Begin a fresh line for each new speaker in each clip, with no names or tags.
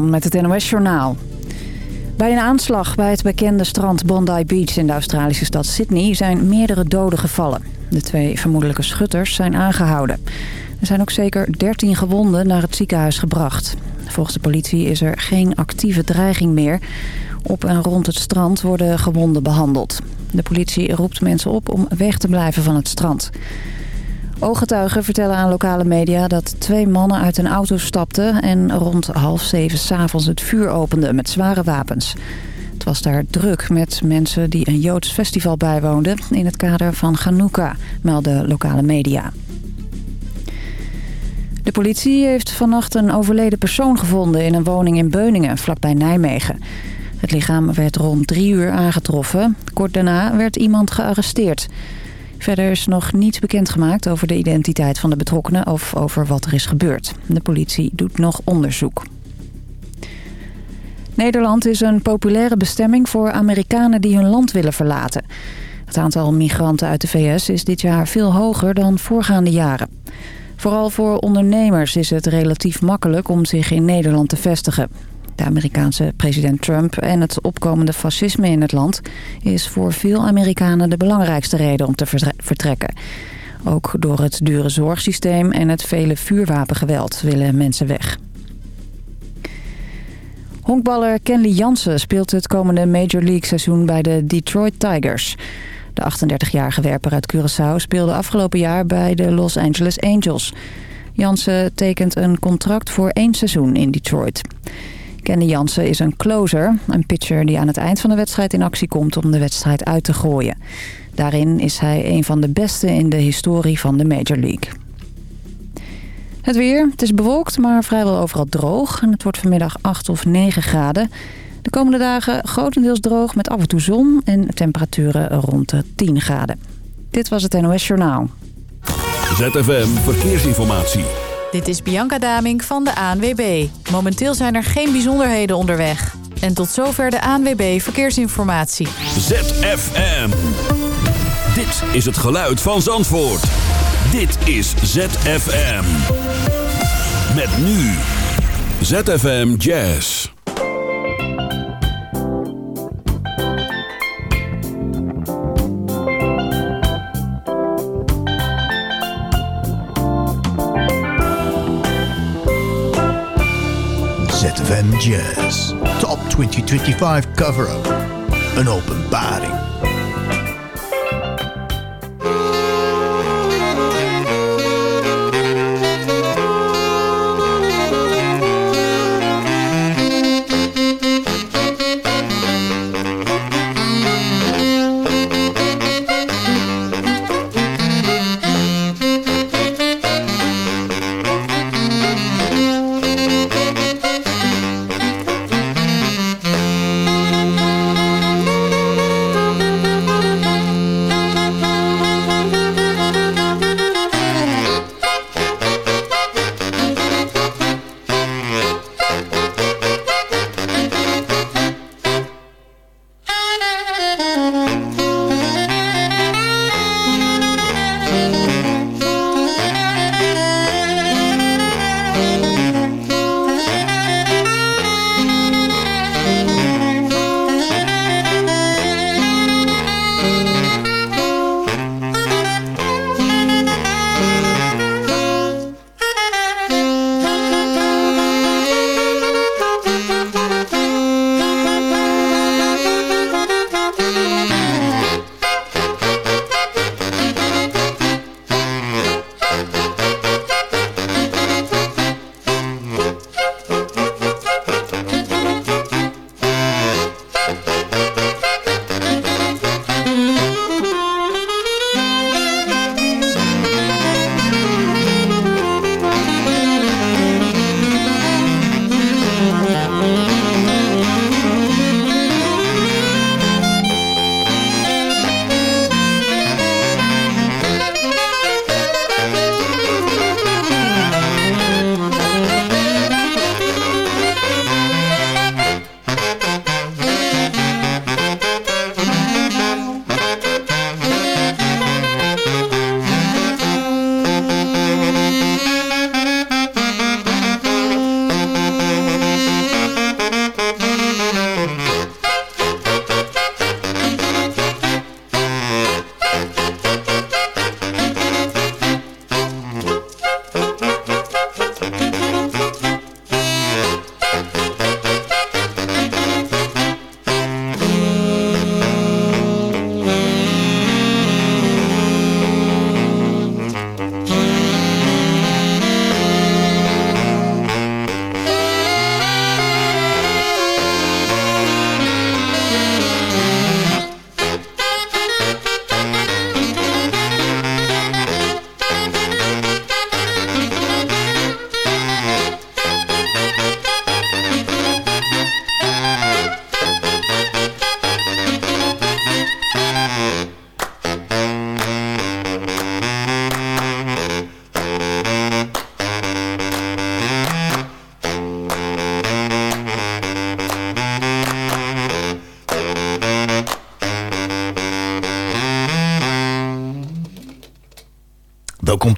Met het NOS Journaal. Bij een aanslag bij het bekende strand Bondi Beach in de Australische stad Sydney zijn meerdere doden gevallen. De twee vermoedelijke schutters zijn aangehouden. Er zijn ook zeker 13 gewonden naar het ziekenhuis gebracht. Volgens de politie is er geen actieve dreiging meer. Op en rond het strand worden gewonden behandeld. De politie roept mensen op om weg te blijven van het strand. Ooggetuigen vertellen aan lokale media dat twee mannen uit een auto stapten... en rond half zeven s'avonds het vuur openden met zware wapens. Het was daar druk met mensen die een Joods festival bijwoonden... in het kader van Hanukkah, melden lokale media. De politie heeft vannacht een overleden persoon gevonden in een woning in Beuningen, vlakbij Nijmegen. Het lichaam werd rond drie uur aangetroffen. Kort daarna werd iemand gearresteerd. Verder is nog niets bekendgemaakt over de identiteit van de betrokkenen of over wat er is gebeurd. De politie doet nog onderzoek. Nederland is een populaire bestemming voor Amerikanen die hun land willen verlaten. Het aantal migranten uit de VS is dit jaar veel hoger dan voorgaande jaren. Vooral voor ondernemers is het relatief makkelijk om zich in Nederland te vestigen. De Amerikaanse president Trump en het opkomende fascisme in het land... is voor veel Amerikanen de belangrijkste reden om te vertrekken. Ook door het dure zorgsysteem en het vele vuurwapengeweld willen mensen weg. Honkballer Kenley Jansen speelt het komende Major League seizoen bij de Detroit Tigers. De 38-jarige werper uit Curaçao speelde afgelopen jaar bij de Los Angeles Angels. Jansen tekent een contract voor één seizoen in Detroit. Kenny Jansen is een closer, een pitcher die aan het eind van de wedstrijd in actie komt om de wedstrijd uit te gooien. Daarin is hij een van de beste in de historie van de Major League. Het weer. Het is bewolkt, maar vrijwel overal droog. En het wordt vanmiddag 8 of 9 graden. De komende dagen grotendeels droog met af en toe zon en temperaturen rond de 10 graden. Dit was het NOS Journaal.
ZFM Verkeersinformatie.
Dit is Bianca Daming van de ANWB. Momenteel zijn er geen bijzonderheden onderweg. En tot zover de ANWB Verkeersinformatie.
ZFM. Dit is het geluid van Zandvoort. Dit is ZFM. Met nu. ZFM Jazz.
ZFM Jazz. Top 2025 cover-up. Een openbaring. Welkom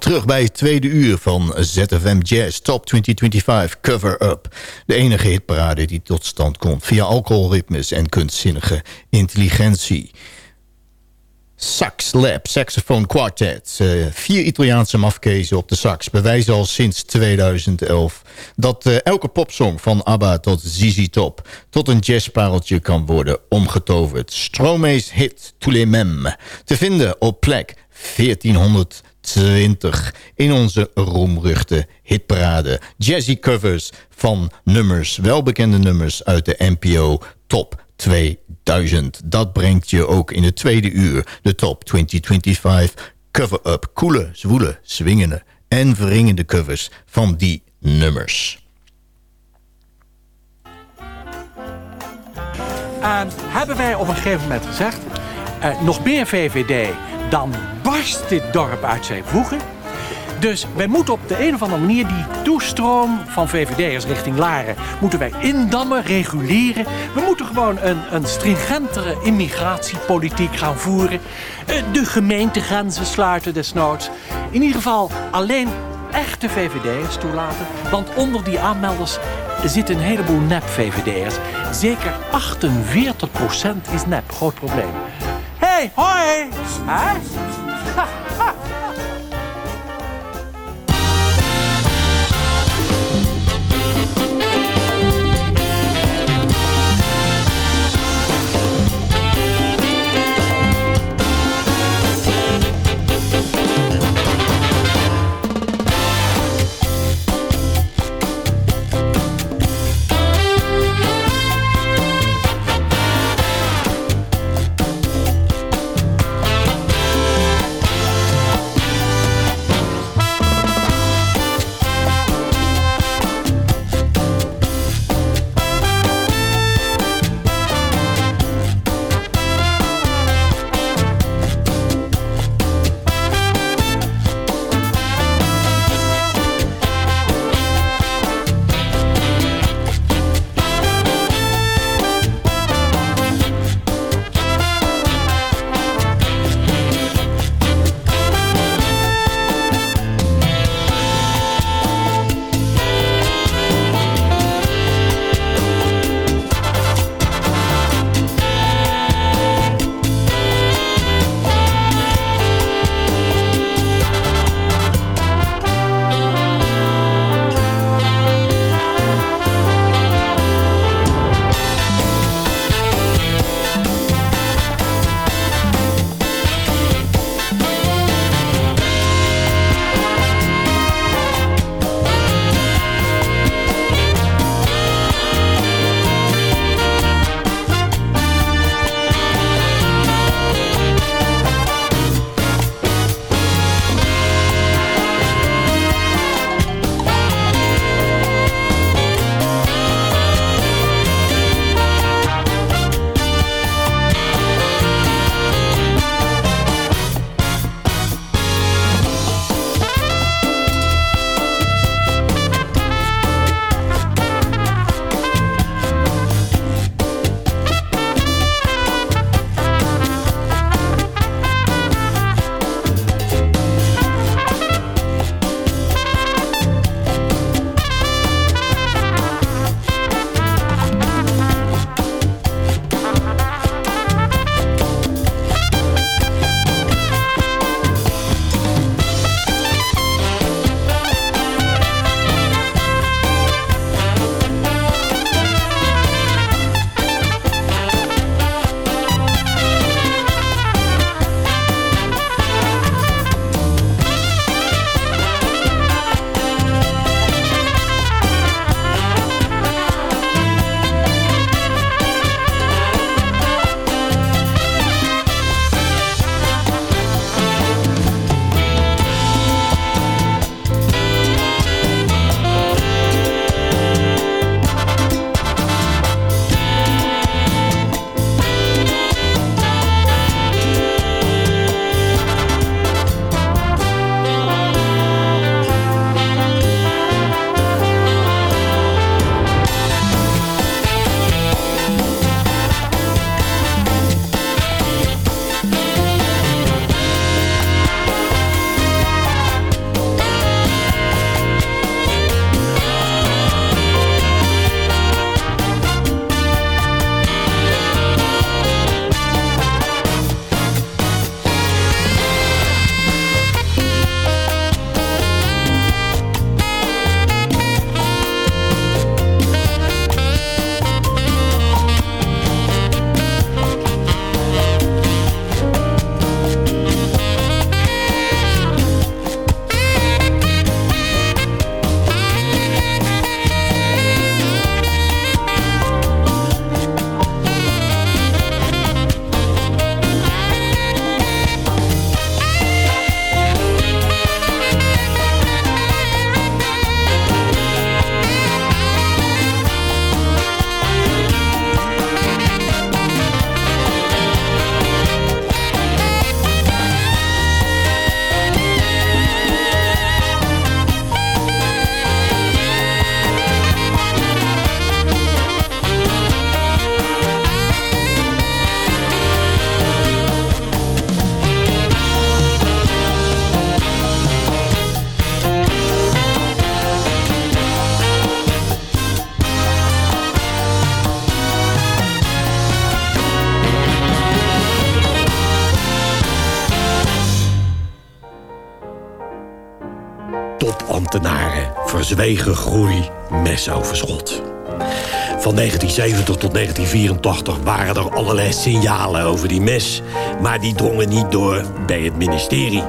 terug bij het tweede uur van ZFM Jazz Top 2025 Cover Up. De enige hitparade die tot stand komt via alcoholritmes en kunstzinnige intelligentie. Sax Lab, Saxophone Quartet. Uh, vier Italiaanse mafkezen op de sax bewijzen al sinds 2011... dat uh, elke popsong van ABBA tot ZZ Top... tot een jazzpareltje kan worden omgetoverd. Stromae's hit Tous les. Te vinden op plek 1420 in onze roemruchte hitparade. Jazzy covers van nummers, welbekende nummers uit de NPO Top 2000. Dat brengt je ook in het tweede uur de Top 2025 cover-up. Coole, zwoele, swingende en verringende covers van die nummers.
Uh, hebben wij op een gegeven moment gezegd... Uh, nog meer VVD, dan barst dit dorp uit zijn voegen. Dus wij moeten op de een of andere manier die toestroom van VVD'ers richting Laren... moeten wij indammen, reguleren. We moeten gewoon een, een stringentere immigratiepolitiek gaan voeren. Eh, de gemeentegrenzen sluiten desnoods. In ieder geval alleen echte VVD'ers toelaten. Want onder die aanmelders zitten een heleboel nep-VVD'ers. Zeker 48% is nep. Groot probleem. Hey, hoi! Hè?
Verzwegen groei mesoverschot. Van 1970 tot 1984 waren er allerlei signalen over die mes... maar die drongen niet door bij het ministerie.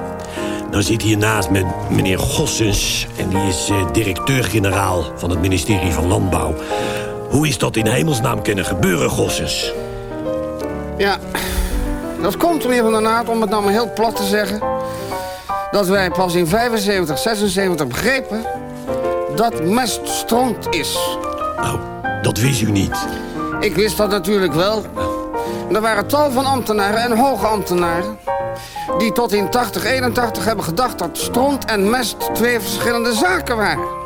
Dan zit hier naast me meneer Gossens... en die is eh, directeur-generaal van het ministerie van Landbouw. Hoe is dat in hemelsnaam kunnen gebeuren, Gossens?
Ja, dat komt er weer van de naad, om het nou maar heel plat te zeggen... dat wij pas in 75, 76 begrepen dat mest stront is.
Oh, dat wist u niet.
Ik wist dat natuurlijk wel. Er waren tal van ambtenaren en hoge ambtenaren... die tot in 80, 81 hebben gedacht dat stront en mest twee verschillende zaken waren.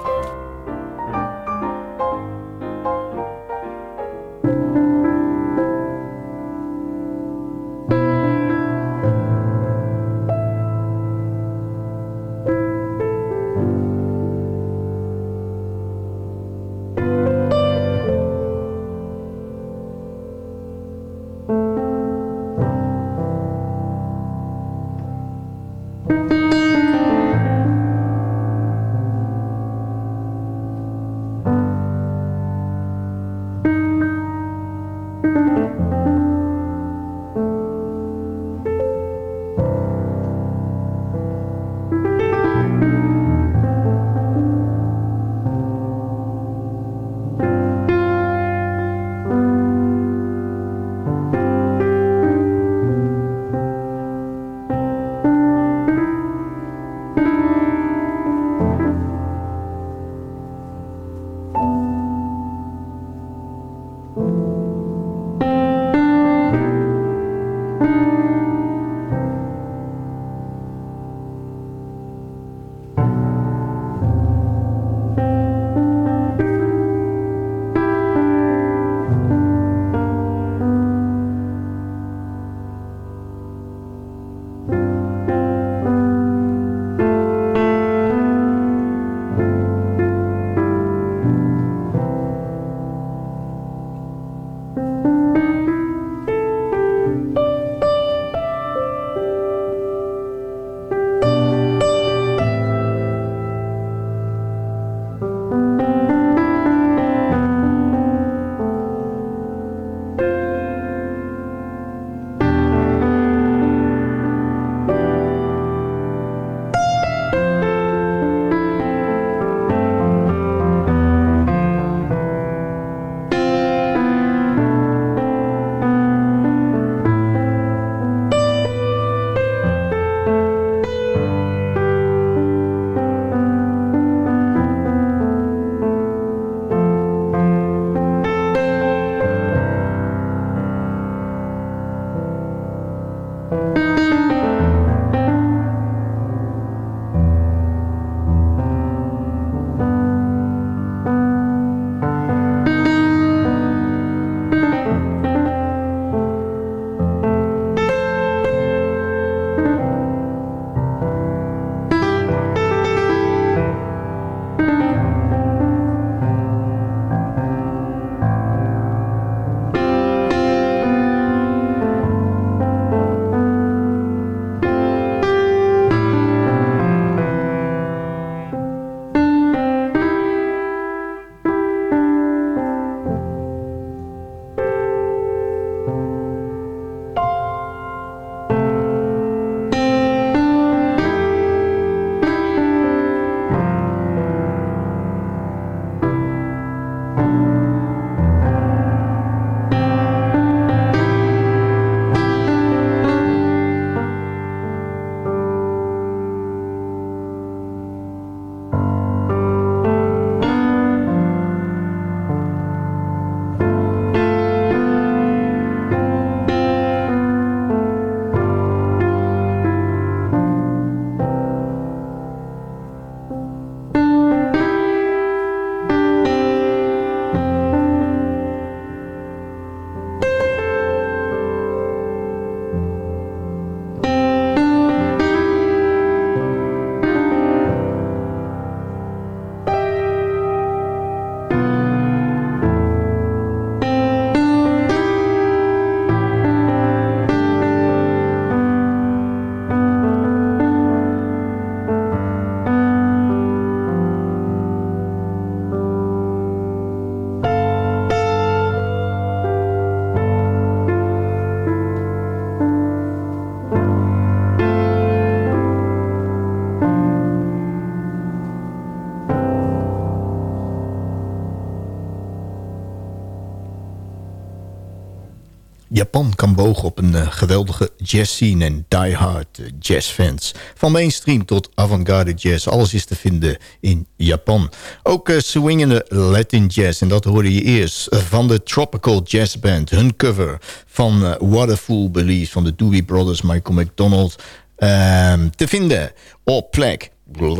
Japan kan bogen op een uh, geweldige jazzscene en diehard uh, jazzfans. Van mainstream tot avant-garde jazz, alles is te vinden in Japan. Ook uh, swingende Latin jazz, en dat hoorde je eerst van de Tropical Jazz Band. Hun cover van What a Fool Believes van de Doobie Brothers, Michael McDonald. Ehm, te vinden op plek... Uh,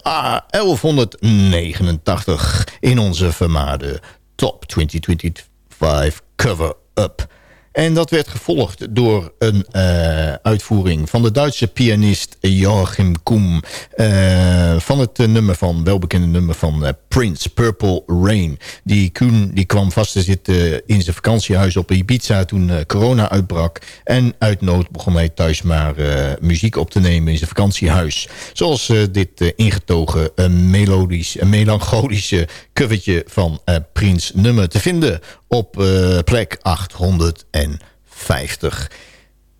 1189 in onze vermaarde Top 2025 cover-up. En dat werd gevolgd door een uh, uitvoering van de Duitse pianist Joachim Koem. Uh, van het uh, nummer van, welbekende nummer van Prince, Purple Rain. Die Koen die kwam vast te zitten in zijn vakantiehuis op Ibiza toen corona uitbrak. En uit nood begon hij thuis maar muziek op te nemen in zijn vakantiehuis. Zoals dit ingetogen melodisch, melancholische covertje van Prince nummer te vinden op uh, plek 850.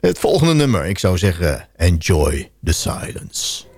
Het volgende nummer, ik zou zeggen, Enjoy the Silence.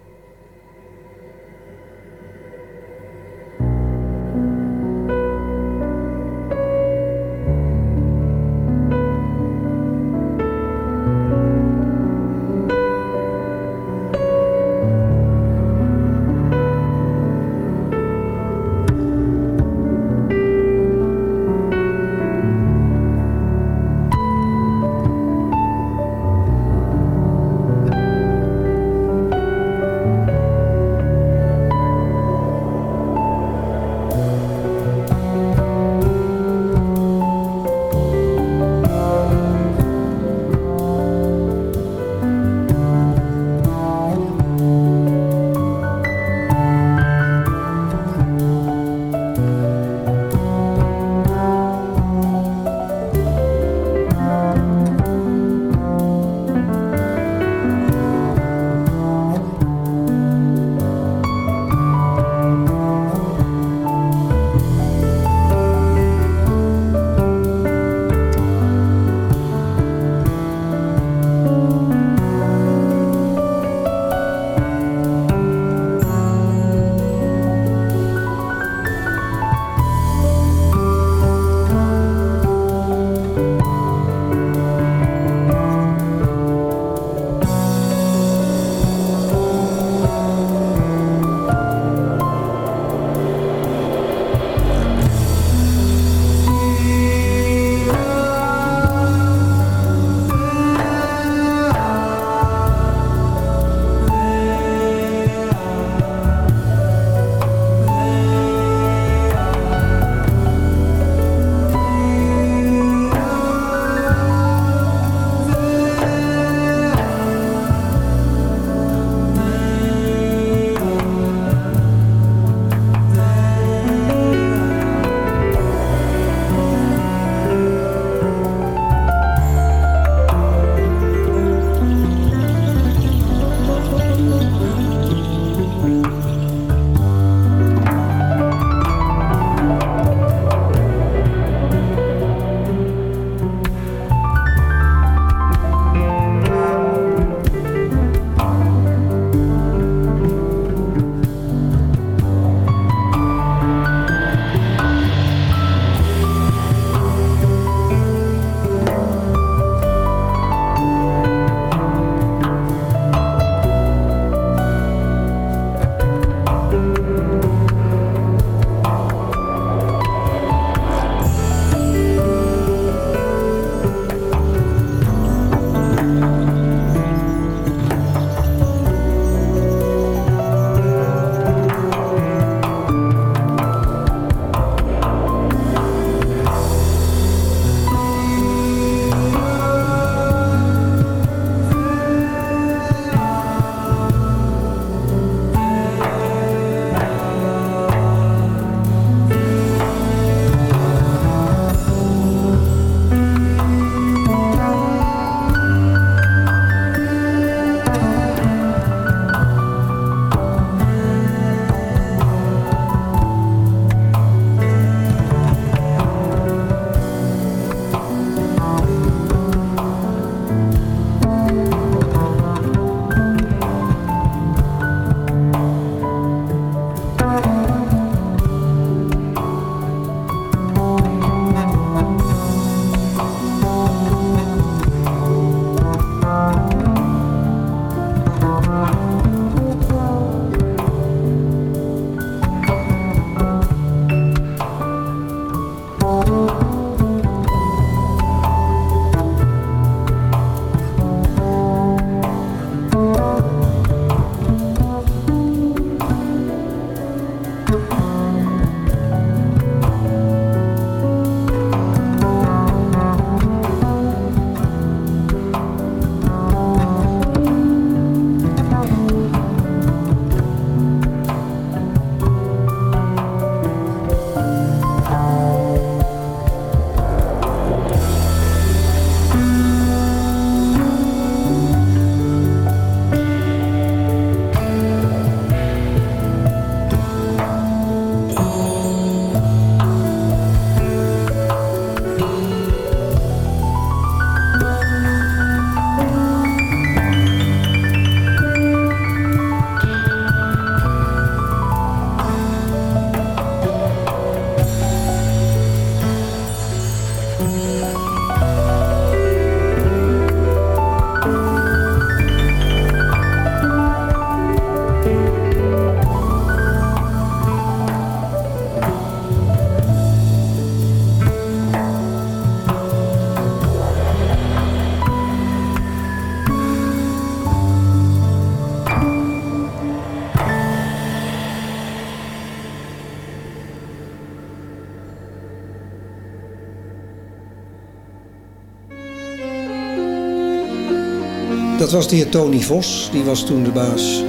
Dat was de heer Tony Vos. Die was toen de baas.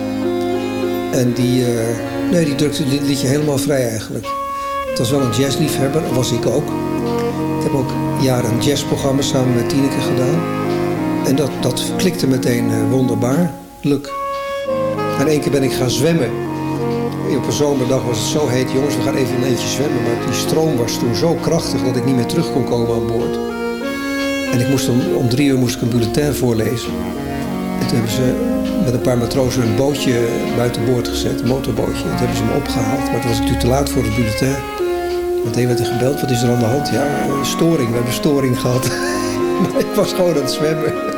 En die, uh, nee, die drukte dit liedje helemaal vrij eigenlijk. Het was wel een jazzliefhebber, was ik ook. Ik heb ook jaren een jazzprogramma samen met Tineke gedaan. En dat, dat klikte meteen uh, wonderbaarlijk. En één keer ben ik gaan zwemmen. Op een zomerdag was het zo heet. Jongens, we gaan even een eentje zwemmen. Maar die stroom was toen zo krachtig dat ik niet meer terug kon komen aan boord. En ik moest om, om drie uur moest ik een bulletin voorlezen. Hebben ze met een paar matrozen een bootje buiten boord gezet, een motorbootje. Toen hebben ze me opgehaald. Maar toen was ik natuurlijk te laat voor het bulletin. Meteen werd er gebeld, wat is er aan de hand? Ja, storing, we hebben storing gehad. ik was gewoon aan het zwemmen.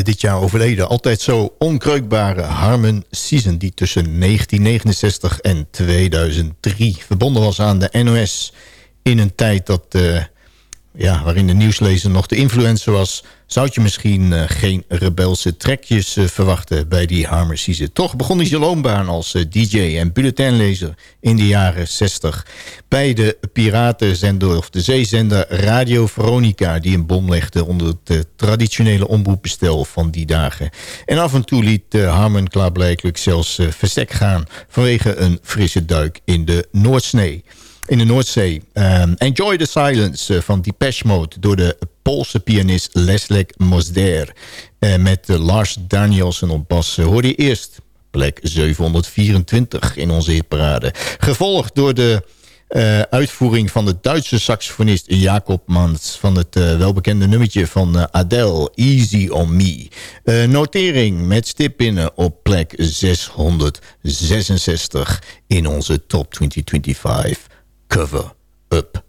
Dit jaar overleden. Altijd zo onkreukbare Harmon Season... die tussen 1969 en 2003 verbonden was aan de NOS... in een tijd dat, uh, ja, waarin de nieuwslezer nog de influencer was zou je misschien uh, geen rebelse trekjes uh, verwachten bij die Harmer Season. Toch begon hij zijn loonbaan als uh, DJ en bulletinlezer in de jaren 60... bij de piratenzender of de zeezender Radio Veronica... die een bom legde onder het traditionele omroepbestel van die dagen. En af en toe liet Harmon klaarblijkelijk zelfs verstek gaan... vanwege een frisse duik in de Noordsnee in de Noordzee. Um, Enjoy the Silence van Depeche Mode door de Poolse pianist Leslek Mosder. Uh, met uh, Lars Danielsen op bas hoorde je eerst plek 724 in onze hitparade. Gevolgd door de uitvoering van de Duitse saxofonist Jacob Mans... van het welbekende nummertje van uh, Adele, Easy on Me. notering met stip binnen op plek 666 in onze Top 2025 cover-up.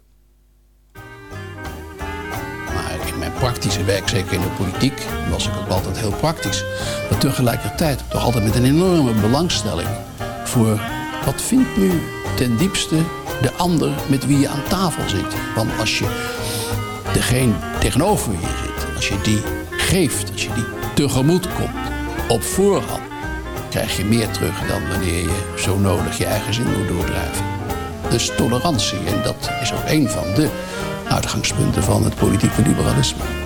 Maar in mijn praktische werk, zeker in de politiek... was ik ook altijd heel praktisch. Maar tegelijkertijd toch altijd met een enorme belangstelling... voor wat vindt nu ten diepste de ander met wie je aan tafel zit. Want als je degene tegenover je zit, als je die geeft, als je die tegemoet komt op voorhand, krijg je meer terug dan wanneer je zo nodig je eigen zin moet doordrijven. Dus tolerantie, en dat is ook een van de uitgangspunten van het politieke liberalisme.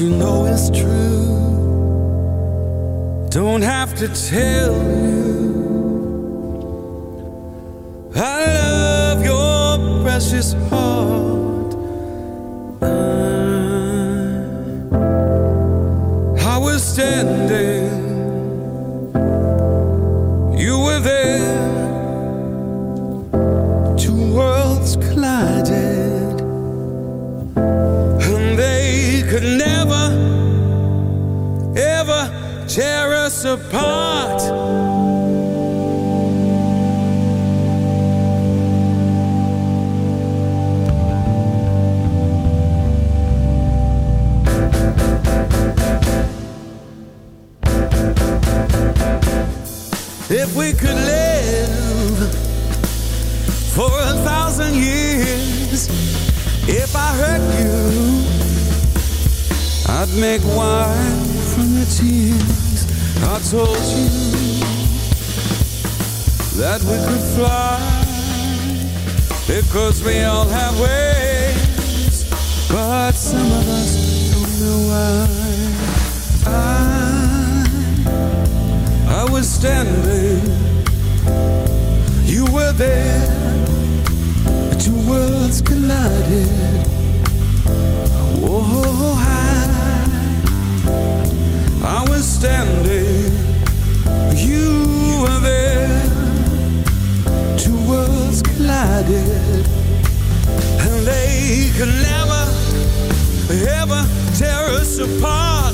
You know is true. Don't have to tell make wine from your tears. I told you that we could fly because we all have wings, but some of us don't know why. I, I was standing, you were there, two worlds collided. Whoa, I, I was standing, you were there. Two worlds collided, and they could never, ever tear us apart.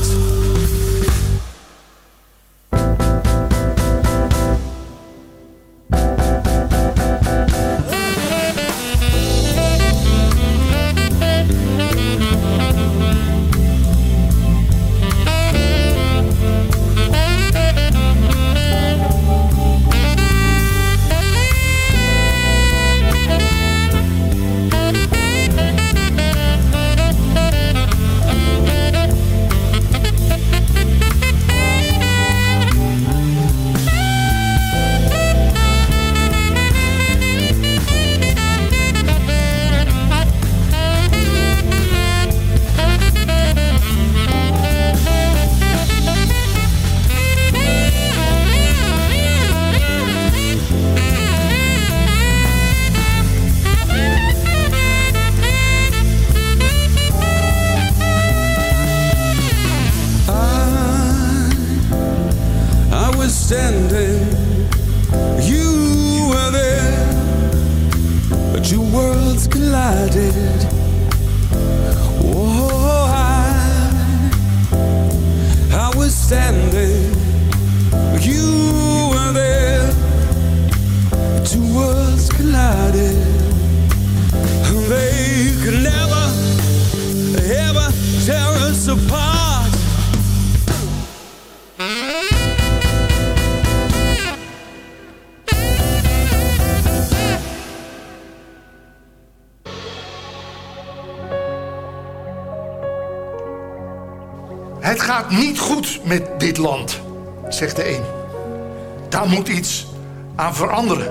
Veranderen,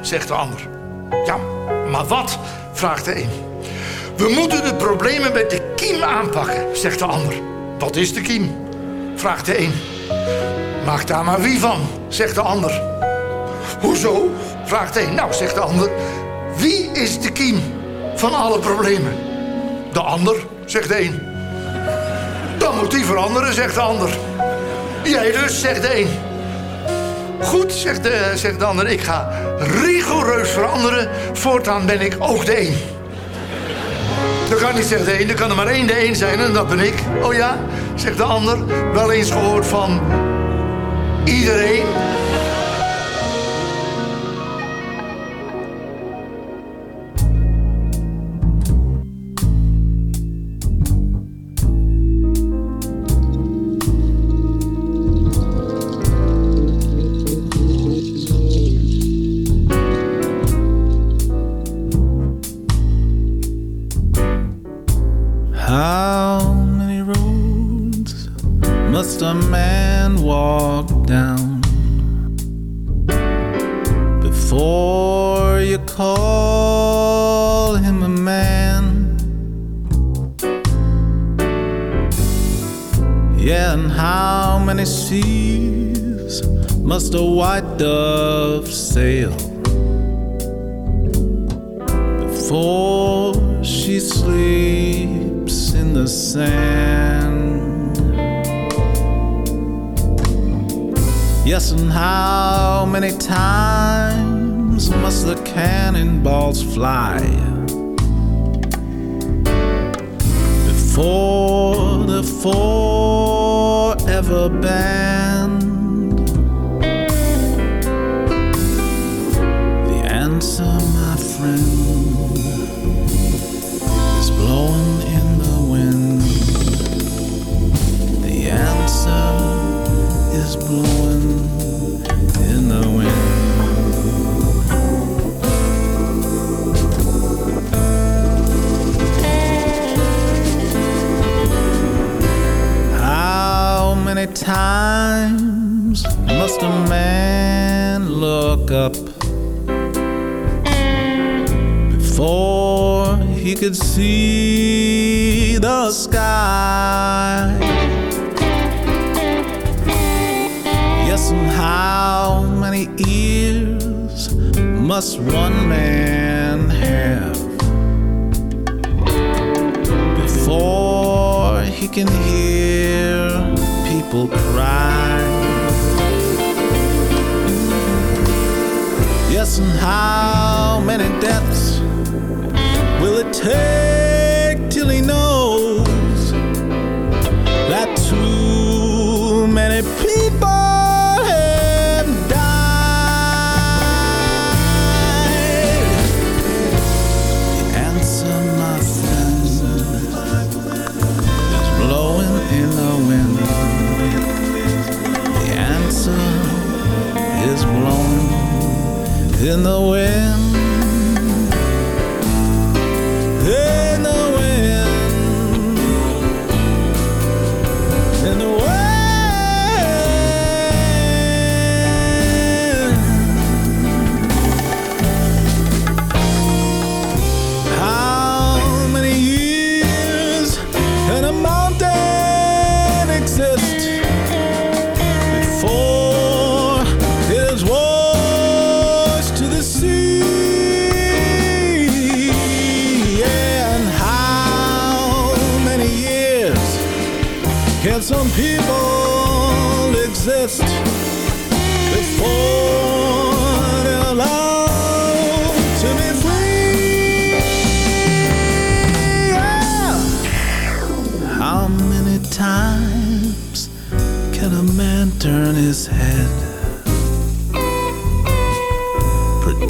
zegt de ander. Ja, maar wat? vraagt de een. We moeten de problemen met de kiem aanpakken, zegt de ander. Wat is de kiem? vraagt de een. Maak daar maar wie van, zegt de ander. Hoezo? vraagt de een. Nou, zegt de ander. Wie is de kiem van alle problemen? De ander, zegt de een. Dan moet die veranderen, zegt de ander. Jij dus, zegt de een. Goed, zegt de, zegt de ander. Ik ga rigoureus veranderen. Voortaan ben ik ook de een. Dat kan niet, zegt de een. Er kan er maar één de een zijn en dat ben ik. Oh ja, zegt de ander. Wel eens gehoord van iedereen.
Sky? Yes, and how many ears must one man have before he can hear people cry? Yes, and how many deaths will it take in the wind.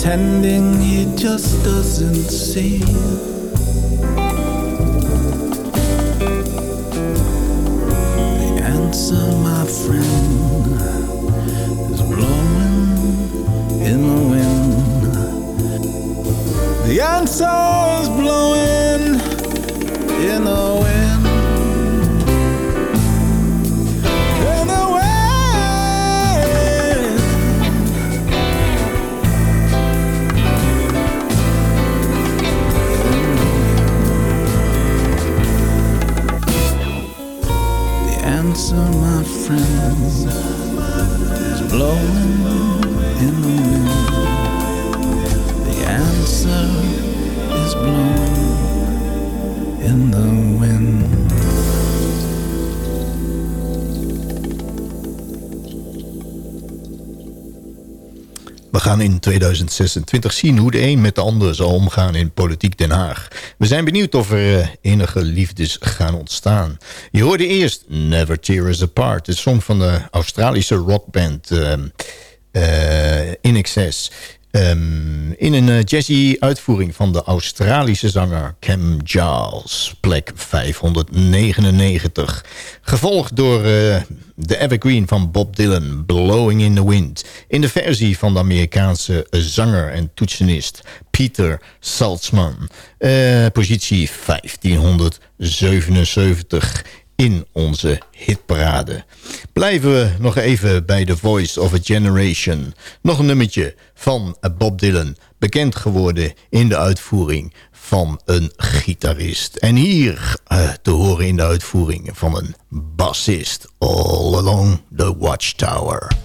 Pretending he just doesn't see. The answer, my friend, is blowing in the wind. The answer is blowing in the wind. Answer, my friend, is blowing in the wind. The answer is blowing in the wind.
Gaan in 2026 zien hoe de een met de ander zal omgaan in politiek Den Haag. We zijn benieuwd of er eh, enige liefdes gaan ontstaan. Je hoorde eerst Never Tear Us Apart, de song van de Australische rockband uh, In Excess. Um, in een uh, jazzy uitvoering van de Australische zanger Cam Giles, plek 599. Gevolgd door uh, de evergreen van Bob Dylan, Blowing in the Wind. In de versie van de Amerikaanse zanger en toetsenist Peter Saltzman. Uh, positie 1577 in onze hitparade. Blijven we nog even bij The Voice of a Generation. Nog een nummertje van Bob Dylan. Bekend geworden in de uitvoering van een gitarist. En hier uh, te horen in de uitvoering van een bassist. All Along the Watchtower.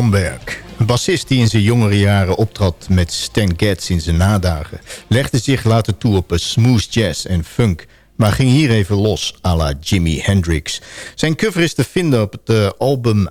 Bromberg. Een bassist die in zijn jongere jaren optrad met Stan Getz in zijn nadagen... legde zich later toe op smooth jazz en funk... maar ging hier even los à la Jimi Hendrix. Zijn cover is te vinden op het album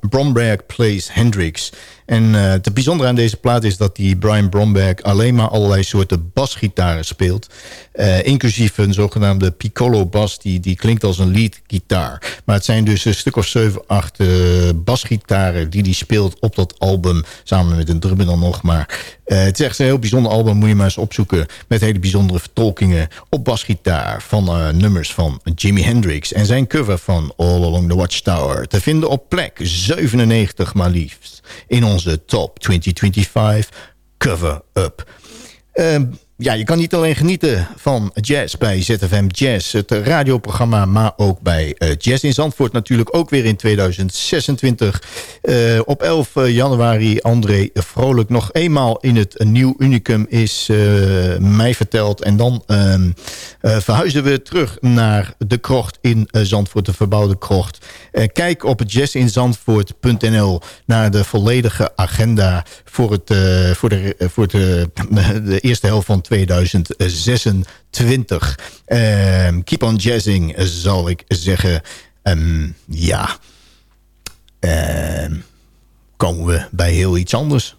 Bromberg Plays Hendrix... En uh, het bijzondere aan deze plaat is dat die Brian Bromberg alleen maar allerlei soorten basgitaren speelt. Uh, inclusief een zogenaamde piccolo bas, die, die klinkt als een leadgitaar. Maar het zijn dus een stuk of 7, 8 uh, basgitaren die hij speelt op dat album. Samen met een drummer dan nog. Maar het is echt een heel bijzonder album, moet je maar eens opzoeken. Met hele bijzondere vertolkingen op basgitaar van nummers van Jimi Hendrix. En zijn cover van All Along the Watchtower. Te vinden op plek 97 maar liefst in onze Top 2025 Cover-Up. Uh, ja, je kan niet alleen genieten van jazz bij ZFM Jazz, het radioprogramma, maar ook bij uh, Jazz in Zandvoort natuurlijk ook weer in 2026. Uh, op 11 eh, januari, André Vrolijk nog eenmaal in het Nieuw Unicum is mij verteld. En dan ehm, verhuizen we terug naar de krocht in Zandvoort, de verbouwde krocht. kijk op jazzinzandvoort.nl naar de volledige agenda voor, het, voor, de, voor de, de eerste helft van 2026. Uh, keep on jazzing, zal ik zeggen. Um, ja. Uh, komen we bij heel iets anders.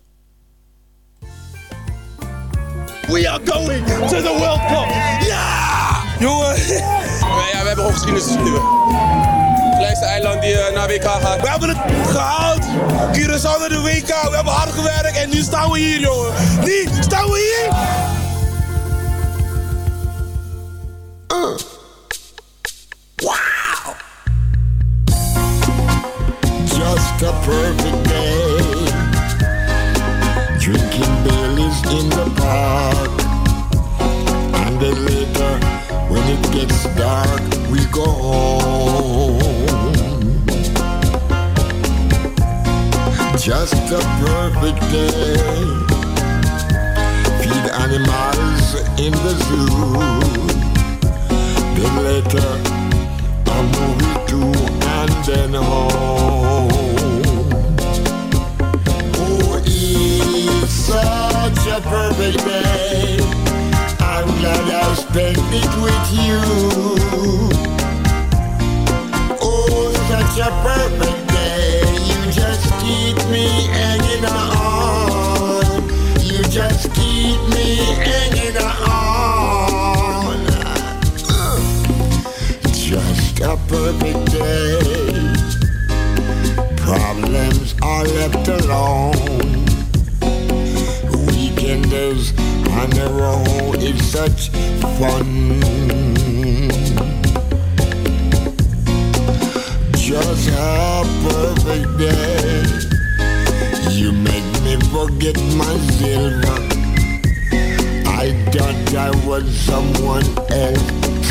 We are going to the World Cup. Ja! Jongen. Ja, we hebben geschiedenis te schrijven. Kleinste eiland die uh, naar WK gaat. We hebben het gehaald. Curaçao naar de WK. We hebben hard gewerkt en nu staan we hier, jongen. Nu staan we hier. Uh. Wow!
Just a perfect day. Drinking Baileys in the park. And then later, when it gets dark, we go home. Just a perfect day. Feed animals in the zoo then later a movie too, and then home. Oh, it's such a perfect day. I'm glad I spent it with you. Oh, such a perfect day. You just keep me a perfect day. Problems are left alone. Weekenders on the road is such fun. Just a perfect day. You make me forget my silver. I thought I was someone else,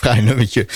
vrij nummertje.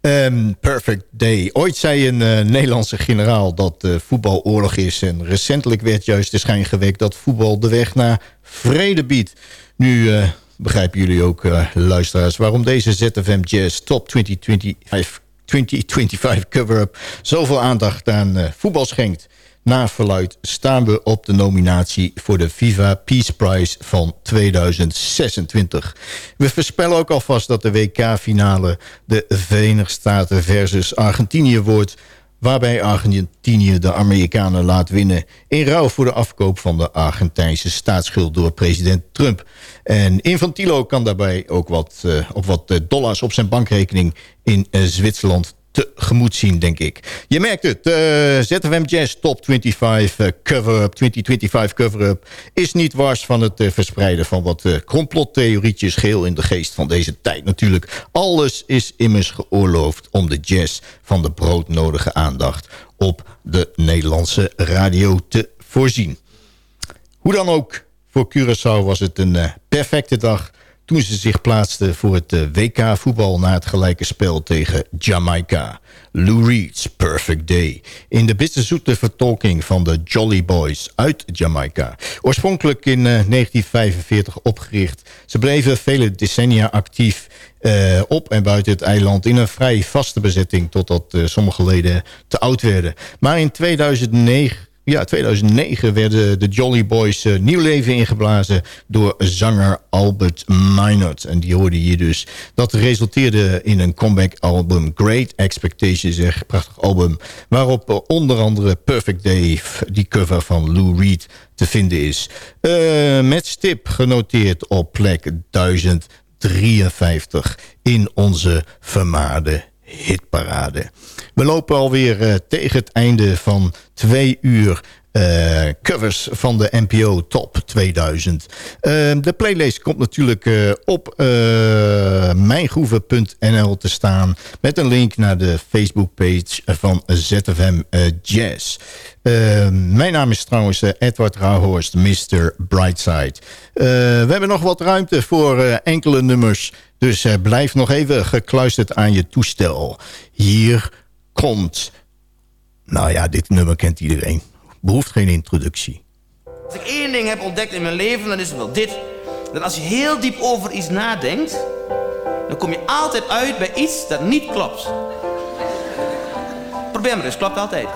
Um, perfect Day. Ooit zei een uh, Nederlandse generaal dat uh, voetbal oorlog is. En recentelijk werd juist de schijn gewekt dat voetbal de weg naar vrede biedt. Nu uh, begrijpen jullie ook, luisteraars, waarom deze ZFM Jazz Top 2025, 2025 cover-up zoveel aandacht aan voetbal schenkt. Na verluid staan we op de nominatie voor de Viva Peace Prize van 2026. We voorspellen ook alvast dat de WK-finale de Verenigde Staten versus Argentinië wordt waarbij Argentinië de Amerikanen laat winnen... in ruil voor de afkoop van de Argentijnse staatsschuld door president Trump. En Infantilo kan daarbij ook wat, uh, op wat eh, dollars op zijn bankrekening in uh, Zwitserland tegemoet zien, denk ik. Je merkt het, de ZFM Jazz Top 25 uh, Cover-Up, 2025 Cover-Up... is niet wars van het uh, verspreiden van wat complottheorietjes... geheel in de geest van deze tijd natuurlijk. Alles is immers geoorloofd om de jazz van de broodnodige aandacht... op de Nederlandse radio te voorzien. Hoe dan ook, voor Curaçao was het een perfecte dag toen ze zich plaatsten voor het eh, WK voetbal na het gelijke spel tegen Jamaica. Lou Reed's Perfect Day. In de bitterzoete vertolking van de Jolly Boys uit Jamaica. Oorspronkelijk in 1945 eh, opgericht. Ze bleven vele decennia actief uh, op en buiten het eiland... in een vrij vaste bezetting totdat uh, sommige leden te oud werden. Maar in 2009 ja, 2009 werden de Jolly Boys uh, nieuw leven ingeblazen door zanger Albert Minot. En die hoorde je dus. Dat resulteerde in een comeback album Great Expectations, een prachtig album. Waarop uh, onder andere Perfect Day, die cover van Lou Reed, te vinden is. Uh, met stip genoteerd op plek 1053 in onze vermaarde hitparade. We lopen alweer uh, tegen het einde van twee uur uh, covers van de NPO Top 2000. Uh, de playlist komt natuurlijk op mijngroeven.nl te staan... met een link naar de Facebookpage van ZFM Jazz. mijn naam is trouwens Edward Rauhorst, Mr. Brightside. we hebben nog wat ruimte voor enkele nummers... dus blijf nog even gekluisterd aan je toestel. Hier komt... Nou ja, dit nummer kent iedereen behoeft geen introductie.
Als ik één ding heb ontdekt in mijn leven, dan is het wel dit. Dat als je heel diep over iets nadenkt, dan kom je altijd uit bij iets dat niet klopt. Probeer maar eens, klopt altijd.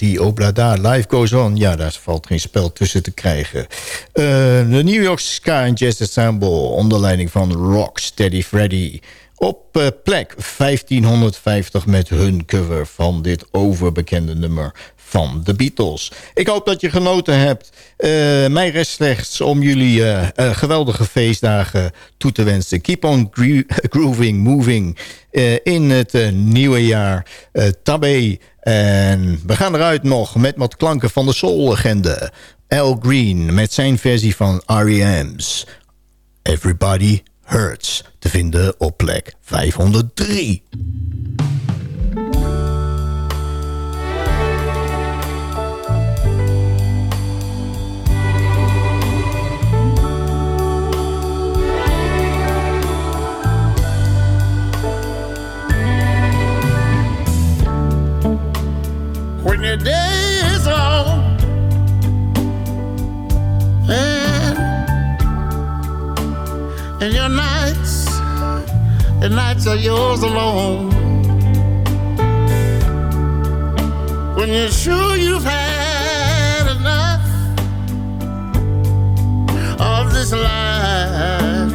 Obladi, Oblada, Life Goes On. Ja, daar valt geen spel tussen te krijgen. Eh, de New York Sky and Jazz Ensemble... onder leiding van Rock Steady Freddy... Op uh, plek 1550 met hun cover van dit overbekende nummer van de Beatles. Ik hoop dat je genoten hebt. Uh, mij rest slechts om jullie uh, uh, geweldige feestdagen toe te wensen. Keep on gro grooving, moving in het nieuwe jaar. Tabé. En we gaan eruit nog met wat klanken van de soul-legende. Al Green met zijn versie van R.E.M's. Everybody Hurts. Te vinden op plek 503.
When your day is long. And, and your nights the nights are yours alone. When you're sure you've had enough of this life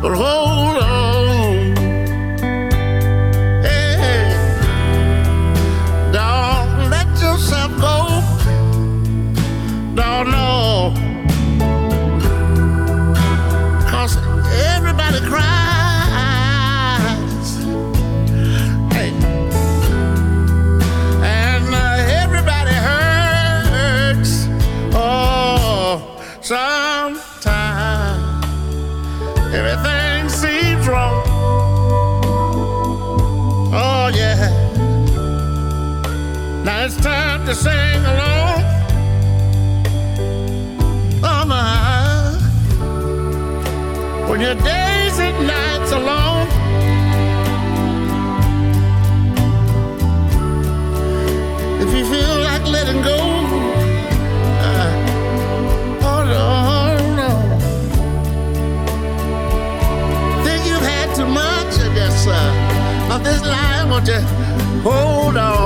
but hold sing along. Oh my. When your days and nights are long. If you feel like letting go. Uh, oh no, no. Think you've had too much of this, uh, of this life, won't you? Hold on.